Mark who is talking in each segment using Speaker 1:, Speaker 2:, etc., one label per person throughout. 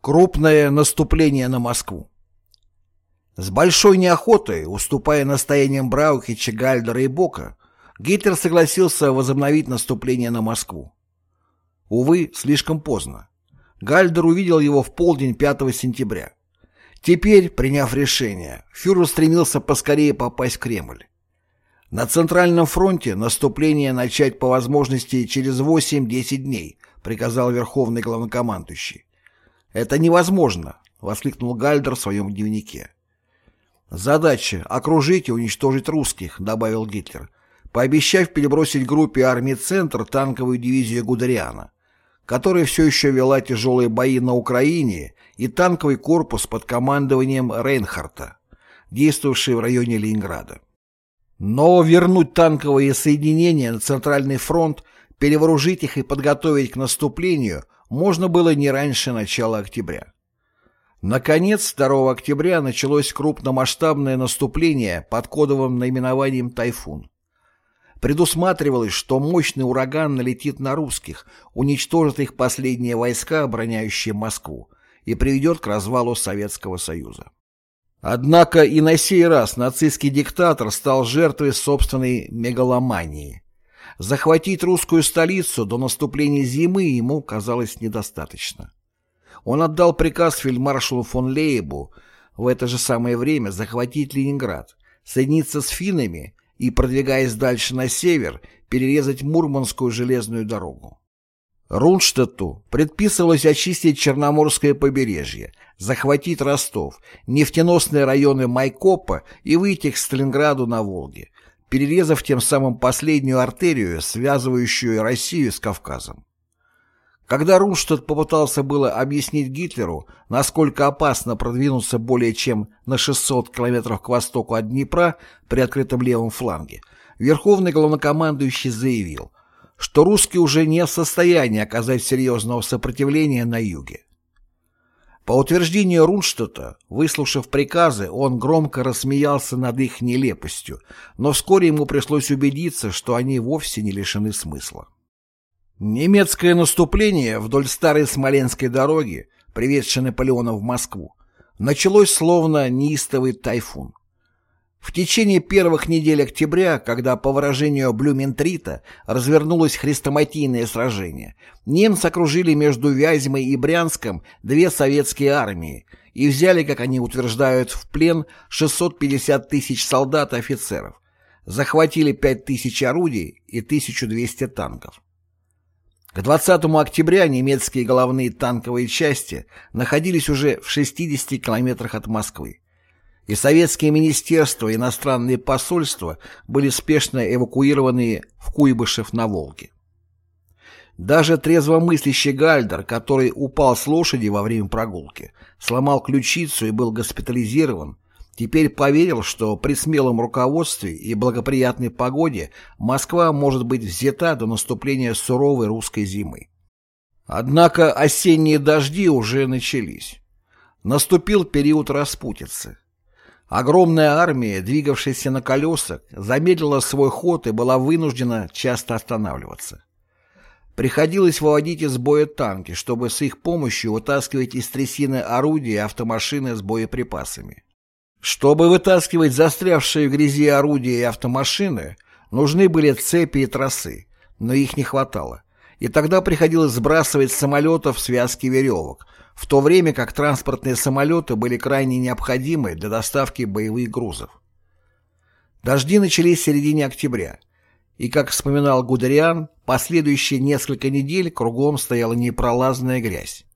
Speaker 1: Крупное наступление на Москву. С большой неохотой, уступая настояниям Браухича, Гальдера и Бока, Гитлер согласился возобновить наступление на Москву. Увы, слишком поздно. Гальдер увидел его в полдень 5 сентября. Теперь, приняв решение, фюрер стремился поскорее попасть в Кремль. На Центральном фронте наступление начать по возможности через 8-10 дней, приказал Верховный главнокомандующий. «Это невозможно!» — воскликнул Гальдер в своем дневнике. «Задача — окружить и уничтожить русских», — добавил Гитлер, пообещав перебросить группе армии «Центр» танковую дивизию Гудериана, которая все еще вела тяжелые бои на Украине, и танковый корпус под командованием Рейнхарта, действовавший в районе Ленинграда. Но вернуть танковые соединения на Центральный фронт, перевооружить их и подготовить к наступлению можно было не раньше начала октября. Наконец, 2 октября началось крупномасштабное наступление под кодовым наименованием «Тайфун». Предусматривалось, что мощный ураган налетит на русских, уничтожит их последние войска, обороняющие Москву, и приведет к развалу Советского Союза. Однако и на сей раз нацистский диктатор стал жертвой собственной мегаломании. Захватить русскую столицу до наступления зимы ему казалось недостаточно. Он отдал приказ фельдмаршалу фон Лейбу в это же самое время захватить Ленинград, соединиться с финнами и, продвигаясь дальше на север, перерезать Мурманскую железную дорогу. Рунштадту предписывалось очистить Черноморское побережье, захватить Ростов, нефтеносные районы Майкопа и выйти к Сталинграду на Волге, перерезав тем самым последнюю артерию, связывающую Россию с Кавказом. Когда Рунштадт попытался было объяснить Гитлеру, насколько опасно продвинуться более чем на 600 километров к востоку от Днепра при открытом левом фланге, Верховный главнокомандующий заявил, что русские уже не в состоянии оказать серьезного сопротивления на юге. По утверждению Рунштадта, выслушав приказы, он громко рассмеялся над их нелепостью, но вскоре ему пришлось убедиться, что они вовсе не лишены смысла. Немецкое наступление вдоль старой Смоленской дороги, приведшей Наполеона в Москву, началось словно неистовый тайфун. В течение первых недель октября, когда, по выражению Блюментрита, развернулось хрестоматийное сражение, немцы окружили между Вязьмой и Брянском две советские армии и взяли, как они утверждают, в плен 650 тысяч солдат и офицеров, захватили 5 тысяч орудий и 1200 танков. К 20 октября немецкие головные танковые части находились уже в 60 километрах от Москвы, и советские министерства и иностранные посольства были спешно эвакуированы в Куйбышев на Волге. Даже трезвомыслящий Гальдер, который упал с лошади во время прогулки, сломал ключицу и был госпитализирован, Теперь поверил, что при смелом руководстве и благоприятной погоде Москва может быть взята до наступления суровой русской зимы. Однако осенние дожди уже начались. Наступил период распутицы. Огромная армия, двигавшаяся на колесах, замедлила свой ход и была вынуждена часто останавливаться. Приходилось выводить из боя танки, чтобы с их помощью вытаскивать из трясины орудия и автомашины с боеприпасами. Чтобы вытаскивать застрявшие в грязи орудия и автомашины, нужны были цепи и тросы, но их не хватало. И тогда приходилось сбрасывать с самолетов связки веревок, в то время как транспортные самолеты были крайне необходимы для доставки боевых грузов. Дожди начались в середине октября, и, как вспоминал Гудериан, последующие несколько недель кругом стояла непролазная грязь.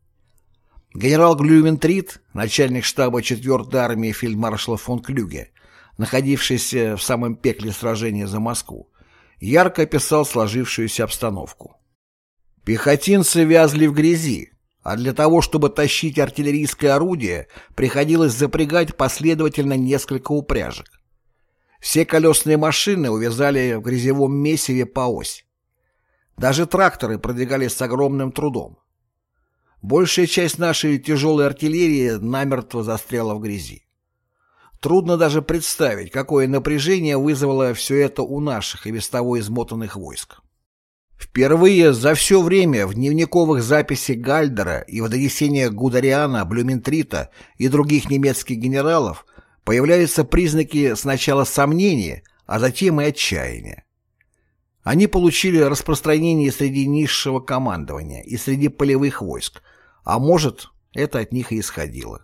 Speaker 1: Генерал Глювентрит, начальник штаба 4-й армии фельдмаршала фон Клюге, находившийся в самом пекле сражения за Москву, ярко описал сложившуюся обстановку. Пехотинцы вязли в грязи, а для того, чтобы тащить артиллерийское орудие, приходилось запрягать последовательно несколько упряжек. Все колесные машины увязали в грязевом месиве по ось. Даже тракторы продвигались с огромным трудом. Большая часть нашей тяжелой артиллерии намертво застряла в грязи. Трудно даже представить, какое напряжение вызвало все это у наших и без того измотанных войск. Впервые за все время в дневниковых записях Гальдера и в донесениях Гудариана, Блюментрита и других немецких генералов появляются признаки сначала сомнения, а затем и отчаяния. Они получили распространение среди низшего командования и среди полевых войск, а может, это от них и исходило.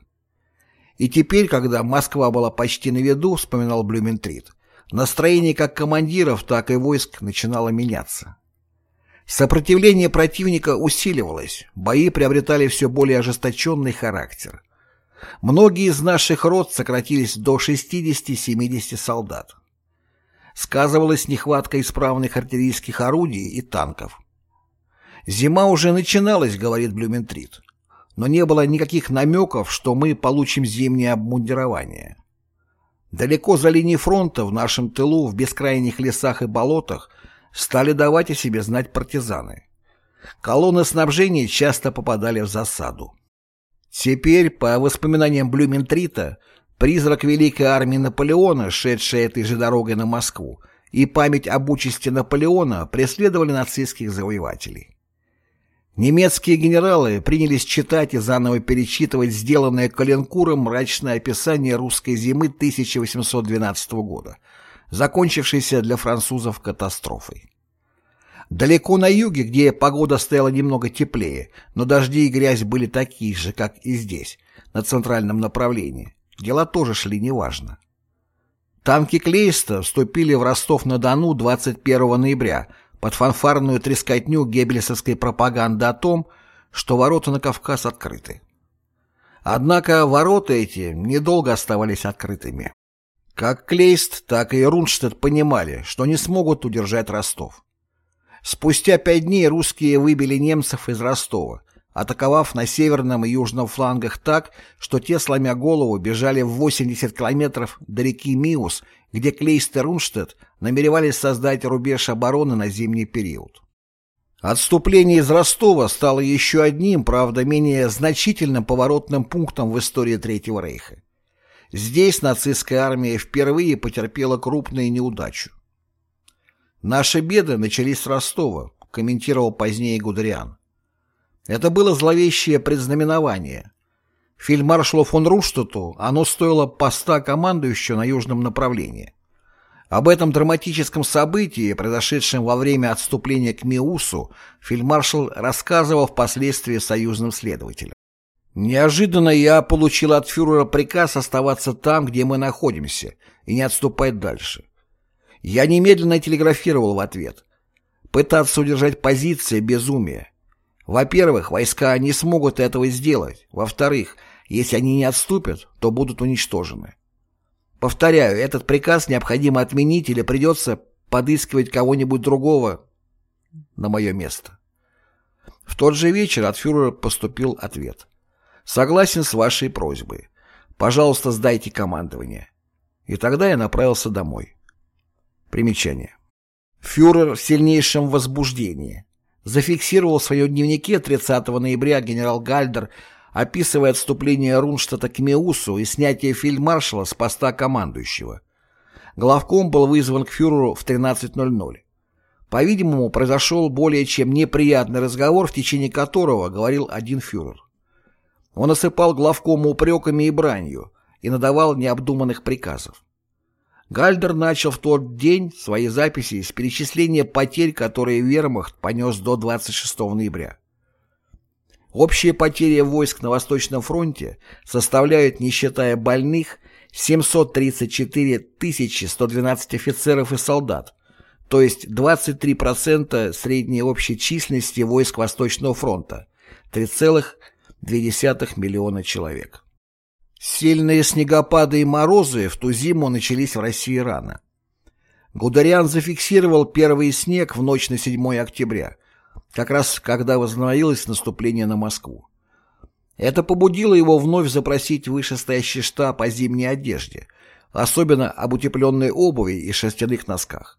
Speaker 1: И теперь, когда Москва была почти на виду, вспоминал Блюментрит, настроение как командиров, так и войск начинало меняться. Сопротивление противника усиливалось, бои приобретали все более ожесточенный характер. Многие из наших рот сократились до 60-70 солдат. Сказывалась нехватка исправных артиллерийских орудий и танков. Зима уже начиналась, говорит Блюментрит но не было никаких намеков, что мы получим зимнее обмундирование. Далеко за линией фронта, в нашем тылу, в бескрайних лесах и болотах, стали давать о себе знать партизаны. Колонны снабжения часто попадали в засаду. Теперь, по воспоминаниям Блюментрита, призрак Великой армии Наполеона, шедшей этой же дорогой на Москву, и память об участи Наполеона преследовали нацистских завоевателей. Немецкие генералы принялись читать и заново перечитывать сделанное Каленкуром мрачное описание русской зимы 1812 года, закончившейся для французов катастрофой. Далеко на юге, где погода стояла немного теплее, но дожди и грязь были такие же, как и здесь, на центральном направлении, дела тоже шли неважно. Танки Клейста вступили в Ростов-на-Дону 21 ноября под фанфарную трескотню геббельсовской пропаганды о том, что ворота на Кавказ открыты. Однако ворота эти недолго оставались открытыми. Как Клейст, так и Рунштадт понимали, что не смогут удержать Ростов. Спустя пять дней русские выбили немцев из Ростова, атаковав на северном и южном флангах так, что те, сломя голову, бежали в 80 километров до реки Миус, где Клейст и Рунштадт намеревались создать рубеж обороны на зимний период. Отступление из Ростова стало еще одним, правда, менее значительным поворотным пунктом в истории Третьего Рейха. Здесь нацистская армия впервые потерпела крупную неудачу. «Наши беды начались с Ростова», комментировал позднее Гудериан. Это было зловещее предзнаменование. Фельдмаршалу фон Руштуту оно стоило поста командующего на южном направлении. Об этом драматическом событии, произошедшем во время отступления к Миусу, фельдмаршал рассказывал впоследствии союзным следователям. «Неожиданно я получил от фюрера приказ оставаться там, где мы находимся, и не отступать дальше. Я немедленно телеграфировал в ответ. Пытаться удержать позиции – безумие. Во-первых, войска не смогут этого сделать. Во-вторых, если они не отступят, то будут уничтожены. Повторяю, этот приказ необходимо отменить или придется подыскивать кого-нибудь другого на мое место. В тот же вечер от фюрера поступил ответ. «Согласен с вашей просьбой. Пожалуйста, сдайте командование». И тогда я направился домой. Примечание. Фюрер в сильнейшем возбуждении. Зафиксировал в своем дневнике 30 ноября генерал Гальдер описывая отступление Рунштадта к Меусу и снятие фельдмаршала с поста командующего. Главком был вызван к фюреру в 13.00. По-видимому, произошел более чем неприятный разговор, в течение которого говорил один фюрер. Он осыпал главкому упреками и бранью и надавал необдуманных приказов. Гальдер начал в тот день свои записи с перечисления потерь, которые вермахт понес до 26 ноября. Общие потери войск на Восточном фронте составляют, не считая больных, 734 112 офицеров и солдат, то есть 23% средней общей численности войск Восточного фронта, 3,2 миллиона человек. Сильные снегопады и морозы в ту зиму начались в России рано. Гудериан зафиксировал первый снег в ночь на 7 октября, как раз когда возобновилось наступление на Москву. Это побудило его вновь запросить вышестоящий штаб о зимней одежде, особенно об утепленной обуви и шерстяных носках.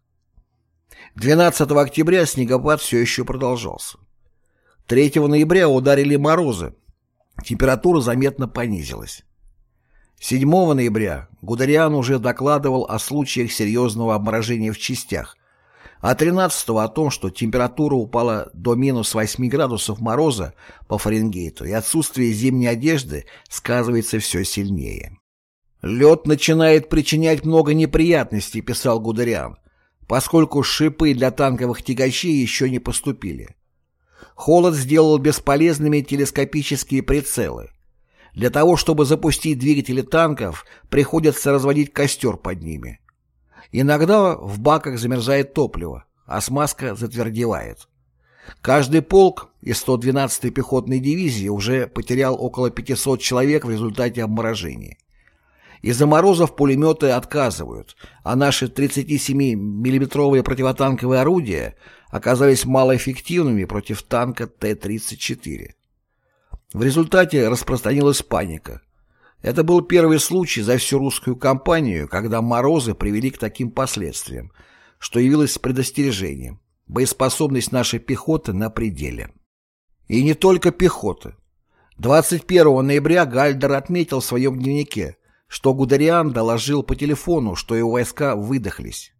Speaker 1: 12 октября снегопад все еще продолжался. 3 ноября ударили морозы, температура заметно понизилась. 7 ноября Гудериан уже докладывал о случаях серьезного обморожения в частях, а 13 о том, что температура упала до минус 8 градусов мороза по Фаренгейту и отсутствие зимней одежды сказывается все сильнее. «Лед начинает причинять много неприятностей», — писал Гудериан, поскольку шипы для танковых тягачей еще не поступили. Холод сделал бесполезными телескопические прицелы. Для того, чтобы запустить двигатели танков, приходится разводить костер под ними. Иногда в баках замерзает топливо, а смазка затвердевает. Каждый полк из 112-й пехотной дивизии уже потерял около 500 человек в результате обморожения. Из-за морозов пулеметы отказывают, а наши 37-миллиметровые противотанковые орудия оказались малоэффективными против танка Т-34. В результате распространилась паника. Это был первый случай за всю русскую кампанию, когда морозы привели к таким последствиям, что явилось предостережением. Боеспособность нашей пехоты на пределе. И не только пехоты. 21 ноября Гальдер отметил в своем дневнике, что Гудериан доложил по телефону, что его войска выдохлись.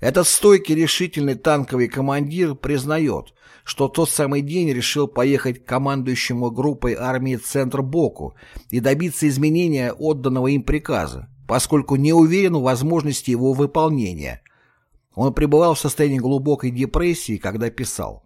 Speaker 1: Этот стойкий решительный танковый командир признает, что тот самый день решил поехать к командующему группой армии Центр Боку и добиться изменения отданного им приказа, поскольку не уверен в возможности его выполнения. Он пребывал в состоянии глубокой депрессии, когда писал.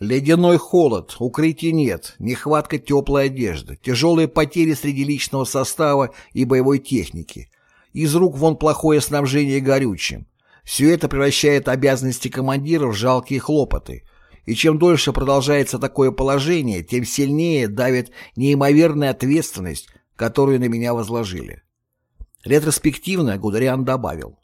Speaker 1: Ледяной холод, укрытий нет, нехватка теплой одежды, тяжелые потери среди личного состава и боевой техники. Из рук вон плохое снабжение горючим. Все это превращает обязанности командира в жалкие хлопоты. И чем дольше продолжается такое положение, тем сильнее давит неимоверная ответственность, которую на меня возложили. Ретроспективно Гудериан добавил.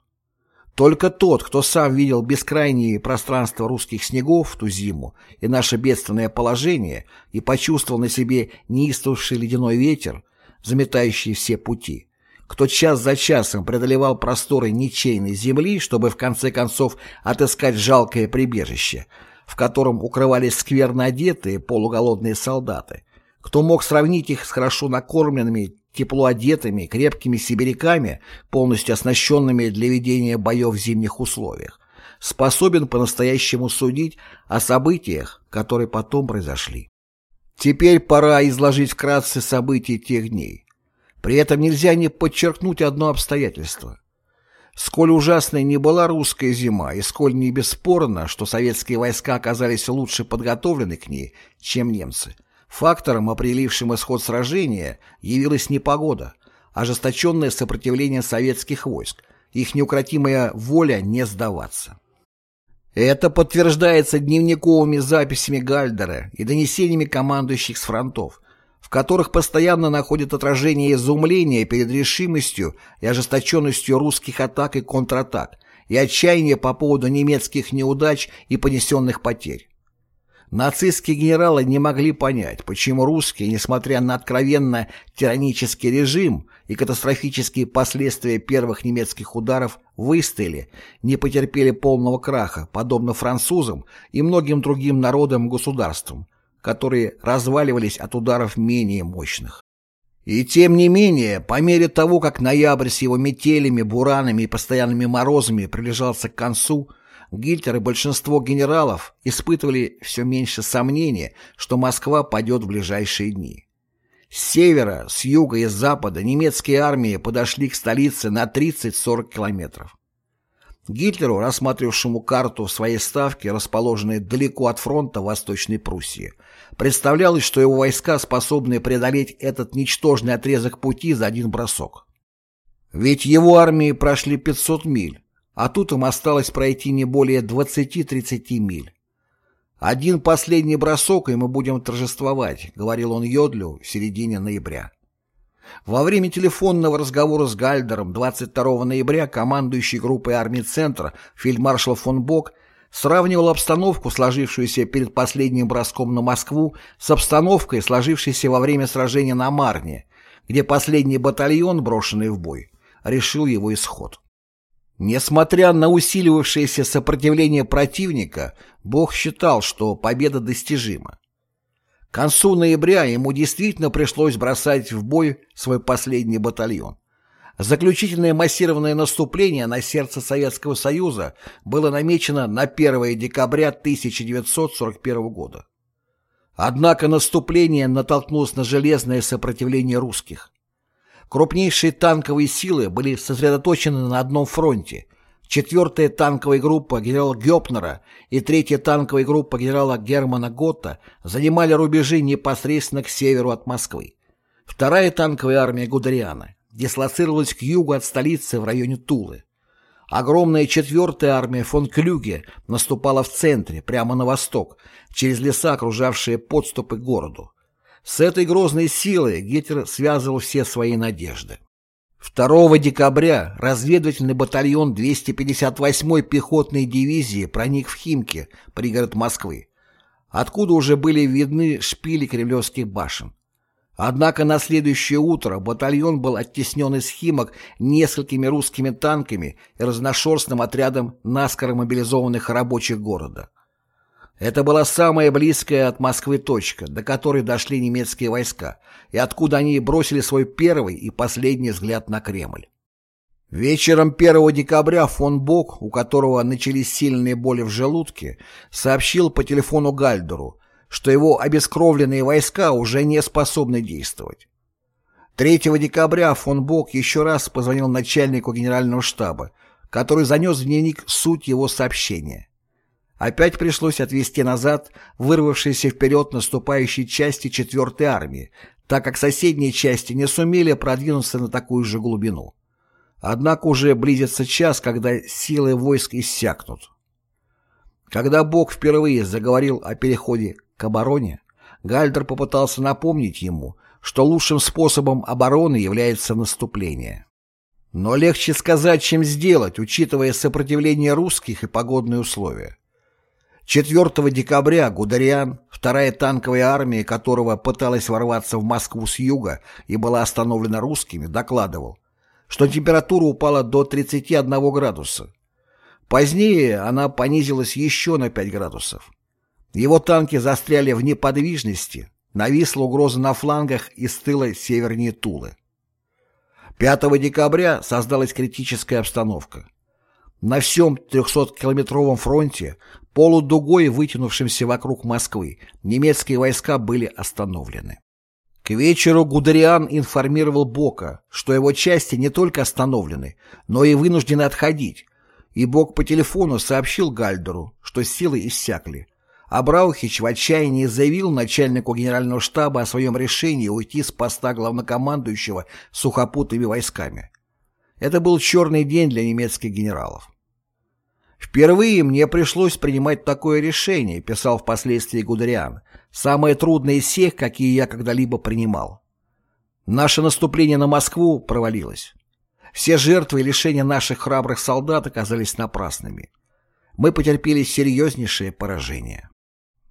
Speaker 1: Только тот, кто сам видел бескрайние пространства русских снегов в ту зиму и наше бедственное положение, и почувствовал на себе неистовший ледяной ветер, заметающий все пути, кто час за часом преодолевал просторы ничейной земли, чтобы в конце концов отыскать жалкое прибежище, в котором укрывались скверно одетые полуголодные солдаты, кто мог сравнить их с хорошо накормленными тепло одетыми, крепкими сибиряками, полностью оснащенными для ведения боев в зимних условиях, способен по-настоящему судить о событиях, которые потом произошли. Теперь пора изложить вкратце события тех дней. При этом нельзя не подчеркнуть одно обстоятельство. Сколь ужасной не была русская зима, и сколь не бесспорно, что советские войска оказались лучше подготовлены к ней, чем немцы, Фактором, определившим исход сражения, явилась не погода, а ожесточенное сопротивление советских войск, их неукротимая воля не сдаваться. Это подтверждается дневниковыми записями Гальдера и донесениями командующих с фронтов, в которых постоянно находят отражение изумления перед решимостью и ожесточенностью русских атак и контратак, и отчаяние по поводу немецких неудач и понесенных потерь. Нацистские генералы не могли понять, почему русские, несмотря на откровенно тиранический режим и катастрофические последствия первых немецких ударов, выстояли, не потерпели полного краха, подобно французам и многим другим народам и государствам, которые разваливались от ударов менее мощных. И тем не менее, по мере того, как ноябрь с его метелями, буранами и постоянными морозами приближался к концу, Гитлер и большинство генералов испытывали все меньше сомнения, что Москва падет в ближайшие дни. С севера, с юга и с запада немецкие армии подошли к столице на 30-40 километров. Гитлеру, рассматривавшему карту своей ставки, расположенной далеко от фронта Восточной Пруссии, представлялось, что его войска способны преодолеть этот ничтожный отрезок пути за один бросок. Ведь его армии прошли 500 миль, а тут им осталось пройти не более 20-30 миль. «Один последний бросок, и мы будем торжествовать», — говорил он Йодлю в середине ноября. Во время телефонного разговора с Гальдером 22 ноября командующий группой армий «Центр» фельдмаршал фон Бок сравнивал обстановку, сложившуюся перед последним броском на Москву, с обстановкой, сложившейся во время сражения на Марне, где последний батальон, брошенный в бой, решил его исход. Несмотря на усиливавшееся сопротивление противника, Бог считал, что победа достижима. К концу ноября ему действительно пришлось бросать в бой свой последний батальон. Заключительное массированное наступление на сердце Советского Союза было намечено на 1 декабря 1941 года. Однако наступление натолкнулось на железное сопротивление русских. Крупнейшие танковые силы были сосредоточены на одном фронте. Четвертая танковая группа генерала Гёпнера и третья танковая группа генерала Германа Готта занимали рубежи непосредственно к северу от Москвы. Вторая танковая армия Гудериана дислоцировалась к югу от столицы в районе Тулы. Огромная четвертая армия фон Клюге наступала в центре, прямо на восток, через леса, окружавшие подступы к городу. С этой грозной силой Гитлер связывал все свои надежды. 2 декабря разведывательный батальон 258-й пехотной дивизии проник в Химки, пригород Москвы, откуда уже были видны шпили кремлевских башен. Однако на следующее утро батальон был оттеснен из Химок несколькими русскими танками и разношерстным отрядом наскоро мобилизованных рабочих города. Это была самая близкая от Москвы точка, до которой дошли немецкие войска, и откуда они бросили свой первый и последний взгляд на Кремль. Вечером 1 декабря фон Бок, у которого начались сильные боли в желудке, сообщил по телефону Гальдеру, что его обескровленные войска уже не способны действовать. 3 декабря фон Бок еще раз позвонил начальнику генерального штаба, который занес в дневник суть его сообщения. Опять пришлось отвести назад вырвавшиеся вперед наступающие части 4-й армии, так как соседние части не сумели продвинуться на такую же глубину. Однако уже близится час, когда силы войск иссякнут. Когда Бог впервые заговорил о переходе к обороне, Гальдер попытался напомнить ему, что лучшим способом обороны является наступление. Но легче сказать, чем сделать, учитывая сопротивление русских и погодные условия. 4 декабря Гудериан, вторая танковая армия которого пыталась ворваться в Москву с юга и была остановлена русскими, докладывал, что температура упала до 31 градуса. Позднее она понизилась еще на 5 градусов. Его танки застряли в неподвижности, нависла угроза на флангах и с тыла севернее Тулы. 5 декабря создалась критическая обстановка. На всем 300-километровом фронте, полудугой вытянувшимся вокруг Москвы, немецкие войска были остановлены. К вечеру Гудериан информировал Бока, что его части не только остановлены, но и вынуждены отходить, и Бок по телефону сообщил Гальдеру, что силы иссякли, а Браухич в отчаянии заявил начальнику генерального штаба о своем решении уйти с поста главнокомандующего сухопутными войсками. Это был черный день для немецких генералов. «Впервые мне пришлось принимать такое решение», писал впоследствии Гудериан, «самое трудное из всех, какие я когда-либо принимал. Наше наступление на Москву провалилось. Все жертвы и лишения наших храбрых солдат оказались напрасными. Мы потерпели серьезнейшее поражение».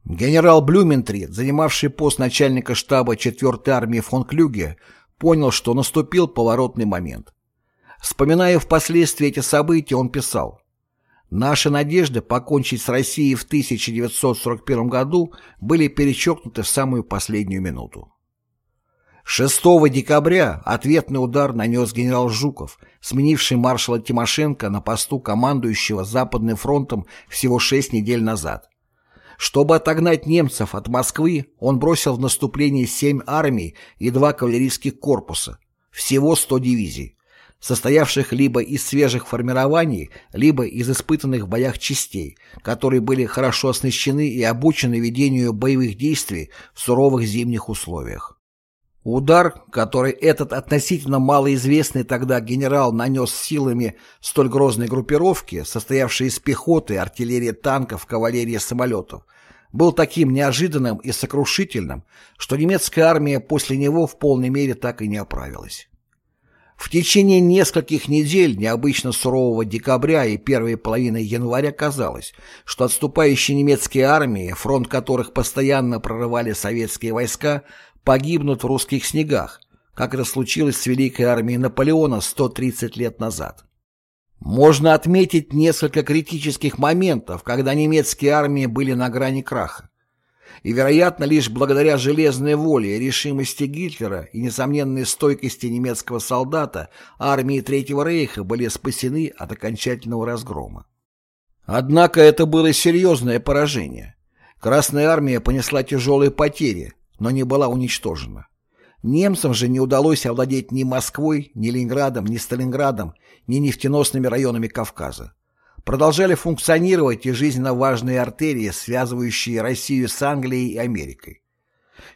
Speaker 1: Генерал Блюментрид, занимавший пост начальника штаба 4-й армии фон Клюге, понял, что наступил поворотный момент. Вспоминая впоследствии эти события, он писал «Наши надежды покончить с Россией в 1941 году были перечеркнуты в самую последнюю минуту». 6 декабря ответный удар нанес генерал Жуков, сменивший маршала Тимошенко на посту командующего Западным фронтом всего шесть недель назад. Чтобы отогнать немцев от Москвы, он бросил в наступление семь армий и два кавалерийских корпуса, всего 100 дивизий, состоявших либо из свежих формирований, либо из испытанных в боях частей, которые были хорошо оснащены и обучены ведению боевых действий в суровых зимних условиях. Удар, который этот относительно малоизвестный тогда генерал нанес силами столь грозной группировки, состоявшей из пехоты, артиллерии танков, кавалерии самолетов, был таким неожиданным и сокрушительным, что немецкая армия после него в полной мере так и не оправилась. В течение нескольких недель необычно сурового декабря и первой половины января казалось, что отступающие немецкие армии, фронт которых постоянно прорывали советские войска, погибнут в русских снегах, как это случилось с Великой армией Наполеона 130 лет назад. Можно отметить несколько критических моментов, когда немецкие армии были на грани краха. И, вероятно, лишь благодаря железной воле, решимости Гитлера и несомненной стойкости немецкого солдата армии Третьего Рейха были спасены от окончательного разгрома. Однако это было серьезное поражение. Красная армия понесла тяжелые потери, но не была уничтожена. Немцам же не удалось овладеть ни Москвой, ни Ленинградом, ни Сталинградом, ни нефтеносными районами Кавказа. Продолжали функционировать и жизненно важные артерии, связывающие Россию с Англией и Америкой.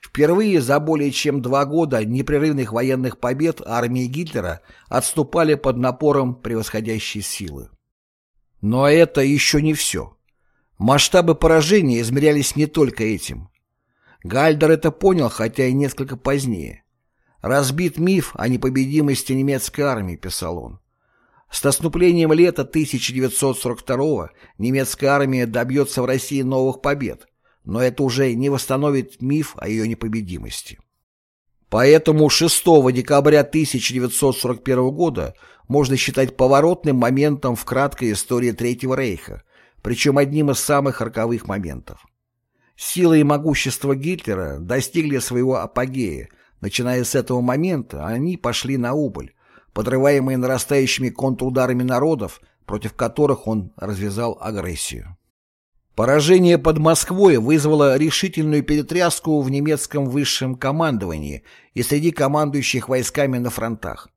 Speaker 1: Впервые за более чем два года непрерывных военных побед армии Гитлера отступали под напором превосходящей силы. Но это еще не все. Масштабы поражения измерялись не только этим. Гальдер это понял, хотя и несколько позднее. «Разбит миф о непобедимости немецкой армии», — писал он. С наступлением лета 1942 немецкая армия добьется в России новых побед, но это уже не восстановит миф о ее непобедимости. Поэтому 6 декабря 1941 года можно считать поворотным моментом в краткой истории Третьего Рейха, причем одним из самых роковых моментов. Сила и могущество Гитлера достигли своего апогея. Начиная с этого момента, они пошли на убыль, подрываемые нарастающими контрударами народов, против которых он развязал агрессию. Поражение под Москвой вызвало решительную перетряску в немецком высшем командовании и среди командующих войсками на фронтах.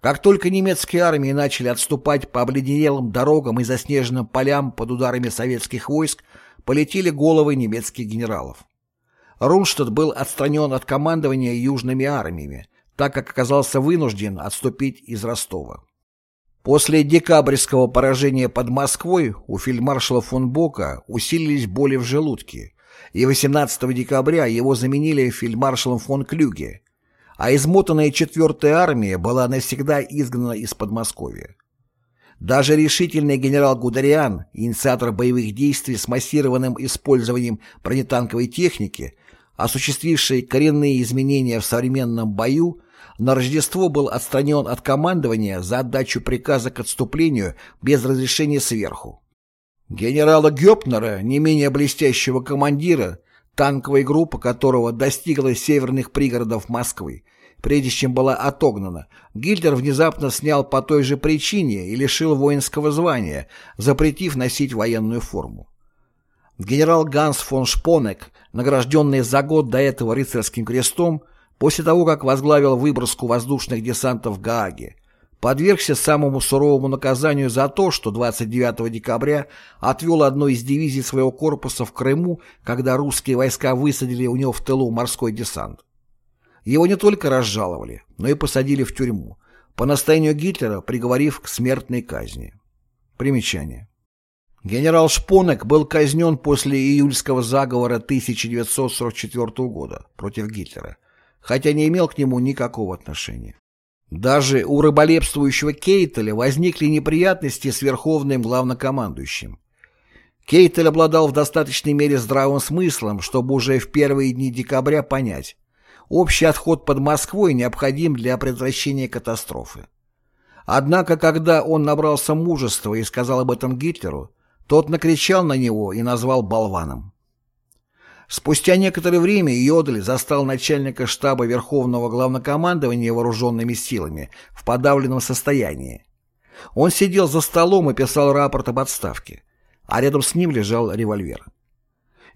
Speaker 1: Как только немецкие армии начали отступать по обледенелым дорогам и заснеженным полям под ударами советских войск, полетели головы немецких генералов. Рунштадт был отстранен от командования южными армиями, так как оказался вынужден отступить из Ростова. После декабрьского поражения под Москвой у фельдмаршала фон Бока усилились боли в желудке, и 18 декабря его заменили фельдмаршалом фон Клюге, а измотанная 4-я армия была навсегда изгнана из Подмосковья. Даже решительный генерал Гудериан, инициатор боевых действий с массированным использованием бронетанковой техники, осуществивший коренные изменения в современном бою, на Рождество был отстранен от командования за отдачу приказа к отступлению без разрешения сверху. Генерала Гёпнера, не менее блестящего командира, танковой группа которого достигла северных пригородов Москвы, прежде чем была отогнана, Гитлер внезапно снял по той же причине и лишил воинского звания, запретив носить военную форму. Генерал Ганс фон Шпонек, награжденный за год до этого рыцарским крестом, после того, как возглавил выброску воздушных десантов в Гааге, подвергся самому суровому наказанию за то, что 29 декабря отвел одну из дивизий своего корпуса в Крыму, когда русские войска высадили у него в тылу морской десант. Его не только разжаловали, но и посадили в тюрьму, по настоянию Гитлера приговорив к смертной казни. Примечание. Генерал Шпонек был казнен после июльского заговора 1944 года против Гитлера, хотя не имел к нему никакого отношения. Даже у рыболепствующего Кейтеля возникли неприятности с верховным главнокомандующим. Кейтель обладал в достаточной мере здравым смыслом, чтобы уже в первые дни декабря понять, Общий отход под Москвой необходим для предотвращения катастрофы. Однако, когда он набрался мужества и сказал об этом Гитлеру, тот накричал на него и назвал болваном. Спустя некоторое время Йодль застал начальника штаба Верховного Главнокомандования Вооруженными силами в подавленном состоянии. Он сидел за столом и писал рапорт об отставке, а рядом с ним лежал револьвер.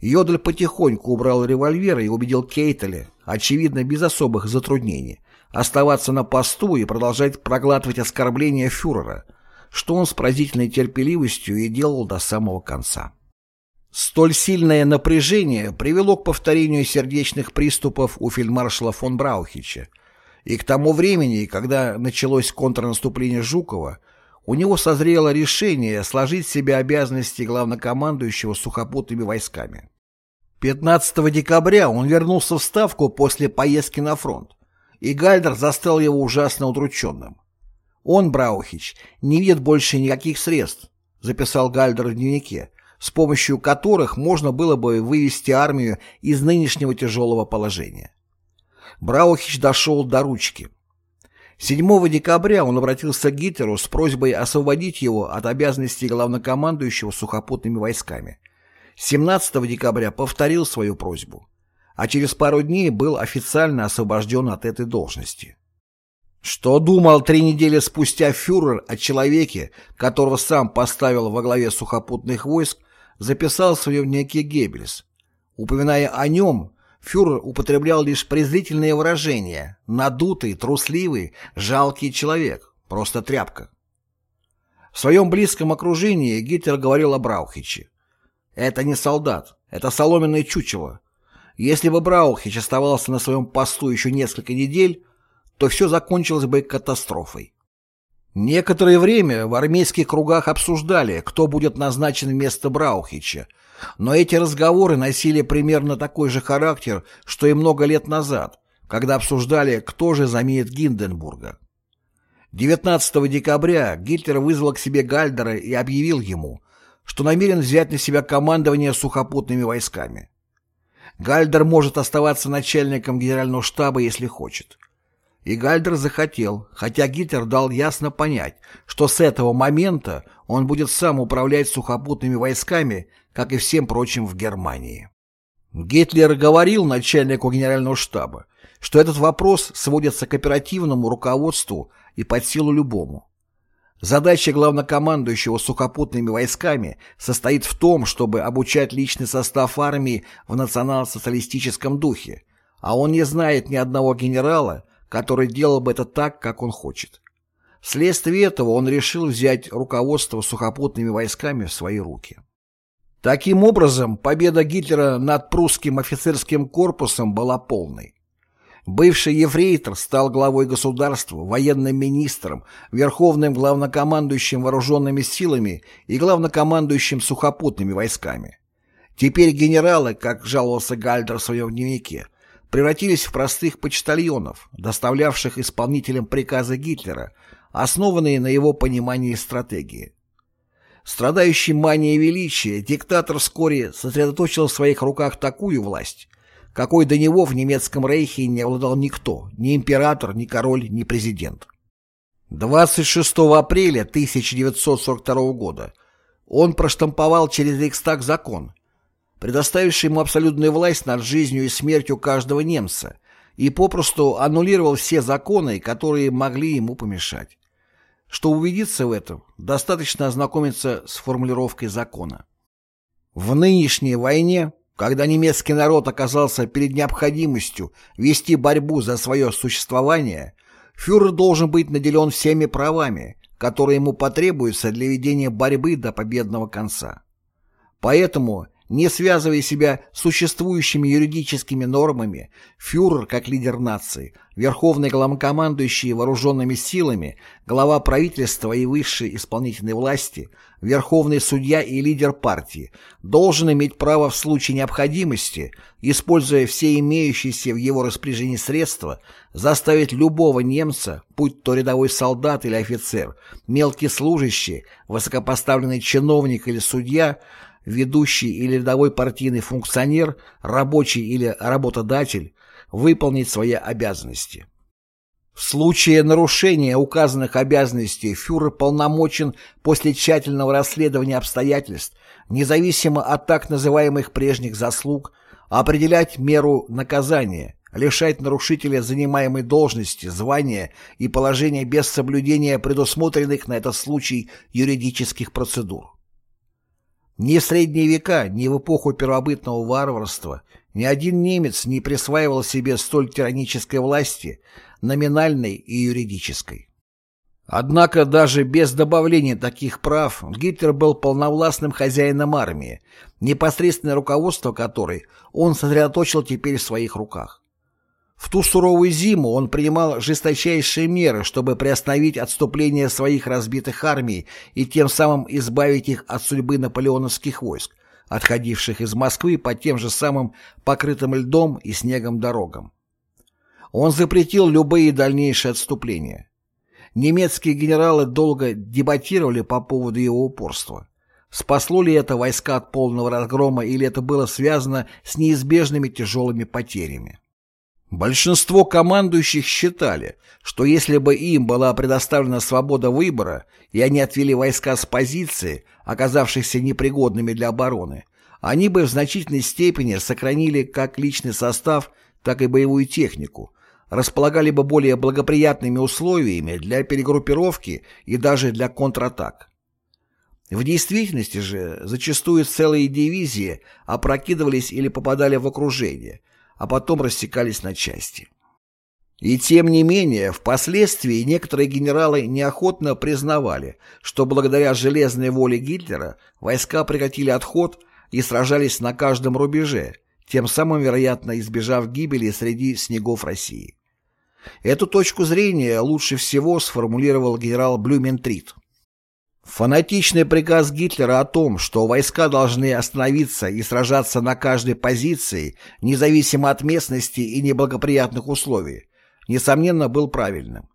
Speaker 1: Йодль потихоньку убрал револьвер и убедил Кейтеля, очевидно, без особых затруднений, оставаться на посту и продолжать проглатывать оскорбления фюрера, что он с поразительной терпеливостью и делал до самого конца. Столь сильное напряжение привело к повторению сердечных приступов у фельдмаршала фон Браухича, и к тому времени, когда началось контрнаступление Жукова, у него созрело решение сложить себе обязанности главнокомандующего сухопутными войсками. 15 декабря он вернулся в Ставку после поездки на фронт, и Гальдер застал его ужасно удрученным. Он, Браухич, не видит больше никаких средств, записал Гальдер в дневнике, с помощью которых можно было бы вывести армию из нынешнего тяжелого положения. Браухич дошел до ручки. 7 декабря он обратился к Гитлеру с просьбой освободить его от обязанностей главнокомандующего сухопутными войсками 17 декабря повторил свою просьбу, а через пару дней был официально освобожден от этой должности. Что думал три недели спустя фюрер о человеке, которого сам поставил во главе сухопутных войск, записал в своем дневнике Геббельс. Упоминая о нем, фюрер употреблял лишь презрительные выражения «надутый», «трусливый», «жалкий человек», «просто тряпка». В своем близком окружении Гитлер говорил о Браухиче. «Это не солдат, это соломенное чучело. Если бы Браухич оставался на своем посту еще несколько недель, то все закончилось бы катастрофой». Некоторое время в армейских кругах обсуждали, кто будет назначен вместо Браухича, но эти разговоры носили примерно такой же характер, что и много лет назад, когда обсуждали, кто же заменит Гинденбурга. 19 декабря Гитлер вызвал к себе Гальдера и объявил ему, что намерен взять на себя командование сухопутными войсками. Гальдер может оставаться начальником генерального штаба, если хочет. И Гальдер захотел, хотя Гитлер дал ясно понять, что с этого момента он будет сам управлять сухопутными войсками, как и всем прочим в Германии. Гитлер говорил начальнику генерального штаба, что этот вопрос сводится к оперативному руководству и под силу любому. Задача главнокомандующего сухопутными войсками состоит в том, чтобы обучать личный состав армии в национал-социалистическом духе, а он не знает ни одного генерала, который делал бы это так, как он хочет. Вследствие этого он решил взять руководство сухопутными войсками в свои руки. Таким образом, победа Гитлера над прусским офицерским корпусом была полной. Бывший ефрейтор стал главой государства, военным министром, верховным главнокомандующим вооруженными силами и главнокомандующим сухопутными войсками. Теперь генералы, как жаловался Гальдер в своем дневнике, превратились в простых почтальонов, доставлявших исполнителям приказы Гитлера, основанные на его понимании стратегии. Страдающий манией величия, диктатор вскоре сосредоточил в своих руках такую власть, какой до него в немецком рейхе не обладал никто, ни император, ни король, ни президент. 26 апреля 1942 года он проштамповал через Рейхстаг закон, предоставивший ему абсолютную власть над жизнью и смертью каждого немца, и попросту аннулировал все законы, которые могли ему помешать. Чтобы убедиться в этом, достаточно ознакомиться с формулировкой закона. В нынешней войне когда немецкий народ оказался перед необходимостью вести борьбу за свое существование, фюрер должен быть наделен всеми правами, которые ему потребуются для ведения борьбы до победного конца. Поэтому не связывая себя существующими юридическими нормами, фюрер, как лидер нации, верховный главнокомандующий вооруженными силами, глава правительства и высшей исполнительной власти, верховный судья и лидер партии, должен иметь право в случае необходимости, используя все имеющиеся в его распоряжении средства, заставить любого немца, будь то рядовой солдат или офицер, мелкий служащий, высокопоставленный чиновник или судья, ведущий или рядовой партийный функционер, рабочий или работодатель, выполнить свои обязанности. В случае нарушения указанных обязанностей фюрер полномочен после тщательного расследования обстоятельств, независимо от так называемых прежних заслуг, определять меру наказания, лишать нарушителя занимаемой должности, звания и положения без соблюдения предусмотренных на этот случай юридических процедур. Ни в средние века, ни в эпоху первобытного варварства ни один немец не присваивал себе столь тиранической власти, номинальной и юридической. Однако даже без добавления таких прав Гитлер был полновластным хозяином армии, непосредственное руководство которой он сосредоточил теперь в своих руках. В ту суровую зиму он принимал жесточайшие меры, чтобы приостановить отступление своих разбитых армий и тем самым избавить их от судьбы наполеоновских войск, отходивших из Москвы по тем же самым покрытым льдом и снегом дорогам. Он запретил любые дальнейшие отступления. Немецкие генералы долго дебатировали по поводу его упорства. Спасло ли это войска от полного разгрома или это было связано с неизбежными тяжелыми потерями? Большинство командующих считали, что если бы им была предоставлена свобода выбора, и они отвели войска с позиции, оказавшихся непригодными для обороны, они бы в значительной степени сохранили как личный состав, так и боевую технику, располагали бы более благоприятными условиями для перегруппировки и даже для контратак. В действительности же зачастую целые дивизии опрокидывались или попадали в окружение, а потом рассекались на части. И тем не менее, впоследствии некоторые генералы неохотно признавали, что благодаря железной воле Гитлера войска прекратили отход и сражались на каждом рубеже, тем самым, вероятно, избежав гибели среди снегов России. Эту точку зрения лучше всего сформулировал генерал Блюментрит. Фанатичный приказ Гитлера о том, что войска должны остановиться и сражаться на каждой позиции, независимо от местности и неблагоприятных условий, несомненно, был правильным.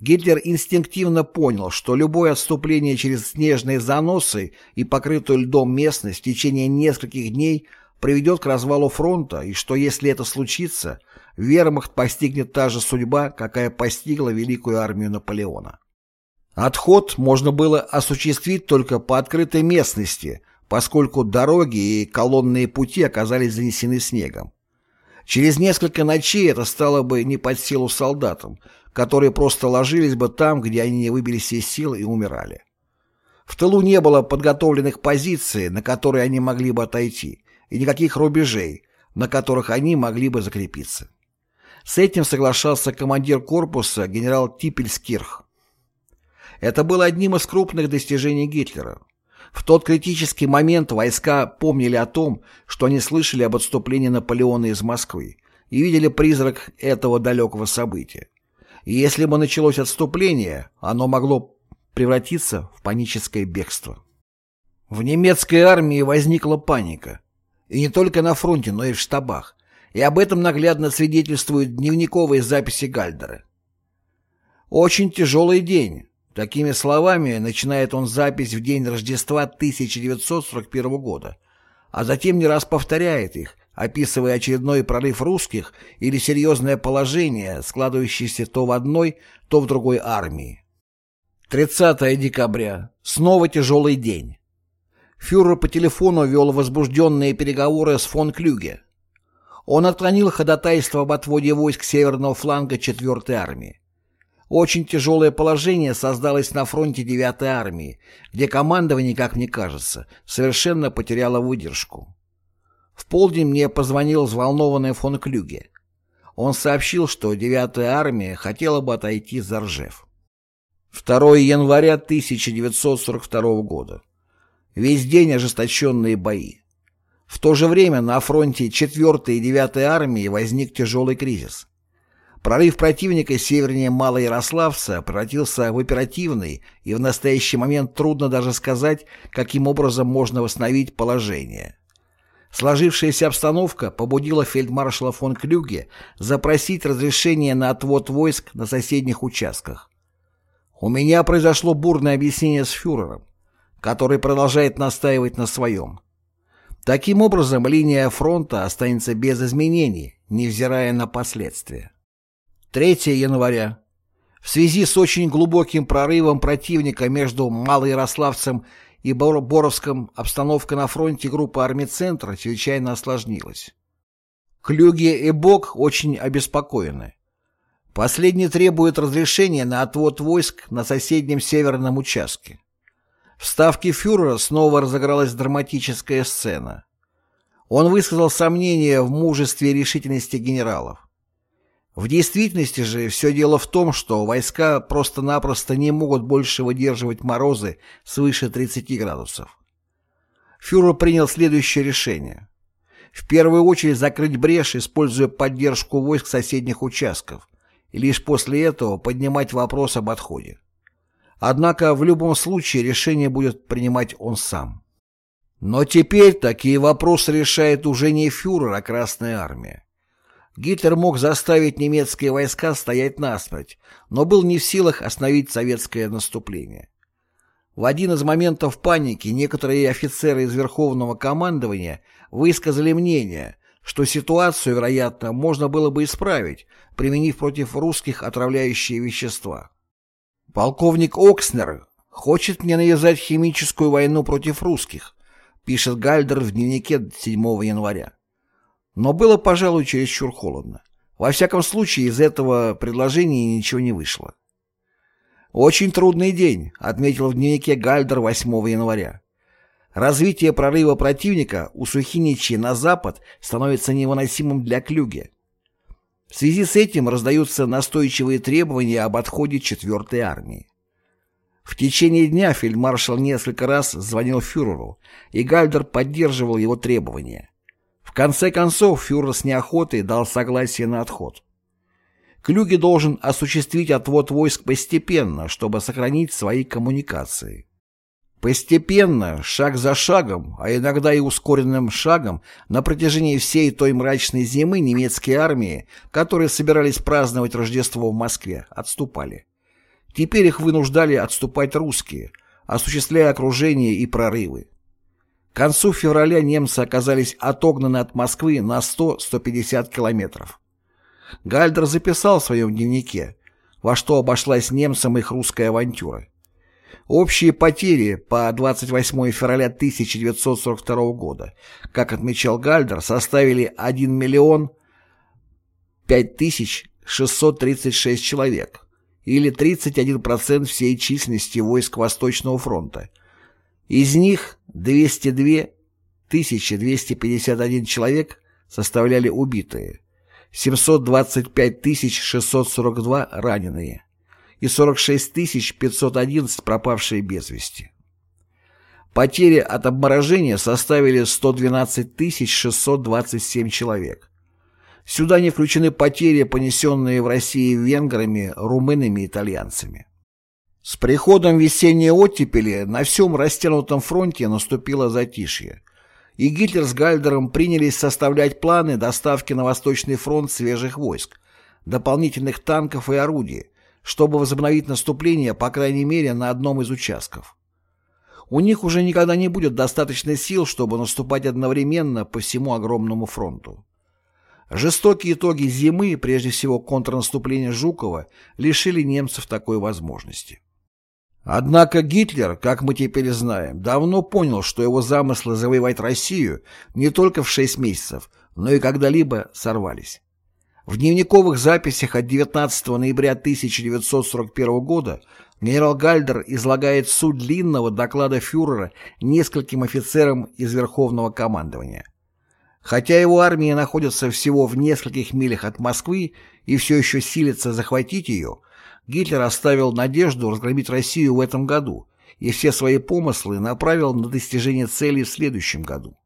Speaker 1: Гитлер инстинктивно понял, что любое отступление через снежные заносы и покрытую льдом местность в течение нескольких дней приведет к развалу фронта, и что если это случится, вермахт постигнет та же судьба, какая постигла великую армию Наполеона. Отход можно было осуществить только по открытой местности, поскольку дороги и колонные пути оказались занесены снегом. Через несколько ночей это стало бы не под силу солдатам, которые просто ложились бы там, где они не выбились из сил и умирали. В тылу не было подготовленных позиций, на которые они могли бы отойти, и никаких рубежей, на которых они могли бы закрепиться. С этим соглашался командир корпуса генерал Типельскирх. Это было одним из крупных достижений Гитлера. В тот критический момент войска помнили о том, что они слышали об отступлении Наполеона из Москвы и видели призрак этого далекого события. И если бы началось отступление, оно могло превратиться в паническое бегство. В немецкой армии возникла паника. И не только на фронте, но и в штабах. И об этом наглядно свидетельствуют дневниковые записи Гальдера. Очень тяжелый день. Такими словами начинает он запись в день Рождества 1941 года, а затем не раз повторяет их, описывая очередной прорыв русских или серьезное положение, складывающееся то в одной, то в другой армии. 30 декабря. Снова тяжелый день. Фюрер по телефону вел возбужденные переговоры с фон Клюге. Он отклонил ходатайство об отводе войск северного фланга 4-й армии. Очень тяжелое положение создалось на фронте 9-й армии, где командование, как мне кажется, совершенно потеряло выдержку. В полдень мне позвонил взволнованный фон Клюге. Он сообщил, что 9-я армия хотела бы отойти за Ржев. 2 января 1942 года. Весь день ожесточенные бои. В то же время на фронте 4-й и 9-й армии возник тяжелый кризис. Прорыв противника севернее Малоярославца превратился в оперативный, и в настоящий момент трудно даже сказать, каким образом можно восстановить положение. Сложившаяся обстановка побудила фельдмаршала фон Клюге запросить разрешение на отвод войск на соседних участках. У меня произошло бурное объяснение с фюрером, который продолжает настаивать на своем. Таким образом, линия фронта останется без изменений, невзирая на последствия. 3 января. В связи с очень глубоким прорывом противника между Малоярославцем и Боровском обстановка на фронте группы армий «Центра» чрезвычайно осложнилась. Клюги и Бок очень обеспокоены. Последний требует разрешения на отвод войск на соседнем северном участке. В ставке фюрера снова разыгралась драматическая сцена. Он высказал сомнения в мужестве и решительности генералов. В действительности же все дело в том, что войска просто-напросто не могут больше выдерживать морозы свыше 30 градусов. Фюрер принял следующее решение. В первую очередь закрыть брешь, используя поддержку войск соседних участков, и лишь после этого поднимать вопрос об отходе. Однако в любом случае решение будет принимать он сам. Но теперь такие вопросы решает уже не фюрер, а Красная Армия. Гитлер мог заставить немецкие войска стоять насмерть, но был не в силах остановить советское наступление. В один из моментов паники некоторые офицеры из Верховного командования высказали мнение, что ситуацию, вероятно, можно было бы исправить, применив против русских отравляющие вещества. Полковник Окснер хочет мне навязать химическую войну против русских, пишет Гальдер в дневнике 7 января. Но было, пожалуй, чересчур холодно. Во всяком случае, из этого предложения ничего не вышло. «Очень трудный день», — отметил в дневнике Гальдер 8 января. Развитие прорыва противника у Сухиничи на запад становится невыносимым для Клюге. В связи с этим раздаются настойчивые требования об отходе 4-й армии. В течение дня фельдмаршал несколько раз звонил фюреру, и Гальдер поддерживал его требования. Конце концов фюрер с неохотой дал согласие на отход. Клюге должен осуществить отвод войск постепенно, чтобы сохранить свои коммуникации. Постепенно, шаг за шагом, а иногда и ускоренным шагом, на протяжении всей той мрачной зимы немецкие армии, которые собирались праздновать Рождество в Москве, отступали. Теперь их вынуждали отступать русские, осуществляя окружение и прорывы. К концу февраля немцы оказались отогнаны от Москвы на 100-150 километров. Гальдер записал в своем дневнике, во что обошлась немцам их русская авантюра. Общие потери по 28 февраля 1942 года, как отмечал Гальдер, составили 1 миллион 5636 человек, или 31% всей численности войск Восточного фронта. Из них 202 251 человек составляли убитые, 725 642 раненые и 46 511 пропавшие без вести. Потери от обморожения составили 112 627 человек. Сюда не включены потери, понесенные в России венграми, румынами и итальянцами. С приходом весенней оттепели на всем растянутом фронте наступило затишье, и Гитлер с Гальдером принялись составлять планы доставки на Восточный фронт свежих войск, дополнительных танков и орудий, чтобы возобновить наступление, по крайней мере, на одном из участков. У них уже никогда не будет достаточно сил, чтобы наступать одновременно по всему огромному фронту. Жестокие итоги зимы, прежде всего контрнаступление Жукова, лишили немцев такой возможности. Однако Гитлер, как мы теперь знаем, давно понял, что его замыслы завоевать Россию не только в шесть месяцев, но и когда-либо сорвались. В дневниковых записях от 19 ноября 1941 года генерал Гальдер излагает суть длинного доклада фюрера нескольким офицерам из Верховного командования. Хотя его армия находится всего в нескольких милях от Москвы и все еще силится захватить ее, Гитлер оставил надежду разгромить Россию в этом году и все свои помыслы направил на достижение цели в следующем году.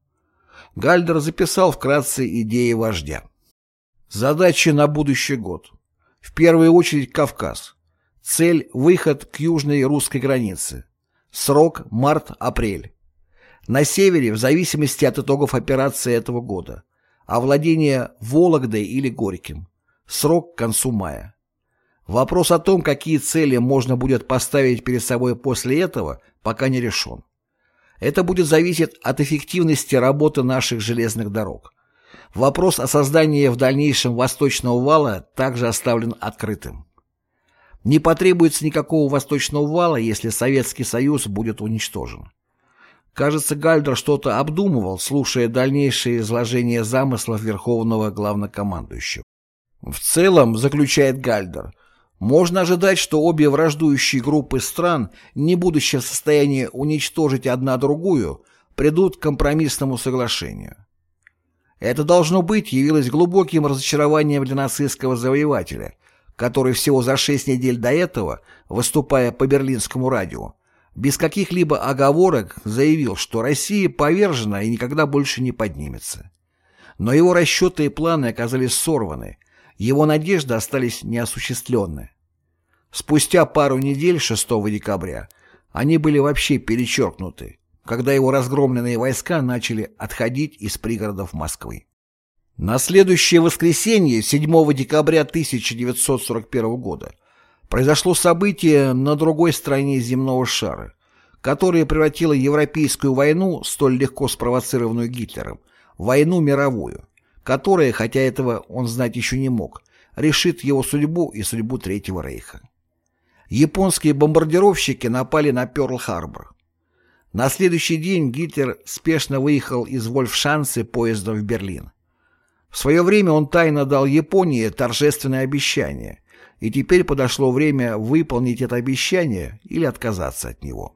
Speaker 1: Гальдер записал вкратце идеи вождя. Задачи на будущий год. В первую очередь Кавказ. Цель – выход к южной русской границе. Срок – март-апрель. На севере, в зависимости от итогов операции этого года, овладение Вологдой или Горьким. Срок – к концу мая. Вопрос о том, какие цели можно будет поставить перед собой после этого, пока не решен. Это будет зависеть от эффективности работы наших железных дорог. Вопрос о создании в дальнейшем Восточного вала также оставлен открытым. Не потребуется никакого Восточного вала, если Советский Союз будет уничтожен. Кажется, Гальдер что-то обдумывал, слушая дальнейшие изложения замыслов Верховного Главнокомандующего. В целом, заключает Гальдер, можно ожидать, что обе враждующие группы стран, не будучи в состоянии уничтожить одна другую, придут к компромиссному соглашению. Это, должно быть, явилось глубоким разочарованием для нацистского завоевателя, который всего за шесть недель до этого, выступая по берлинскому радио, без каких-либо оговорок заявил, что Россия повержена и никогда больше не поднимется. Но его расчеты и планы оказались сорваны, его надежды остались неосуществленны. Спустя пару недель, 6 декабря, они были вообще перечеркнуты, когда его разгромленные войска начали отходить из пригородов Москвы. На следующее воскресенье, 7 декабря 1941 года, произошло событие на другой стороне земного шара, которое превратило Европейскую войну, столь легко спровоцированную Гитлером, в войну мировую, которая, хотя этого он знать еще не мог, решит его судьбу и судьбу Третьего Рейха. Японские бомбардировщики напали на Пёрл-Харбор. На следующий день Гитлер спешно выехал из Вольфшанцы поездом в Берлин. В свое время он тайно дал Японии торжественное обещание, и теперь подошло время выполнить это обещание или отказаться от него.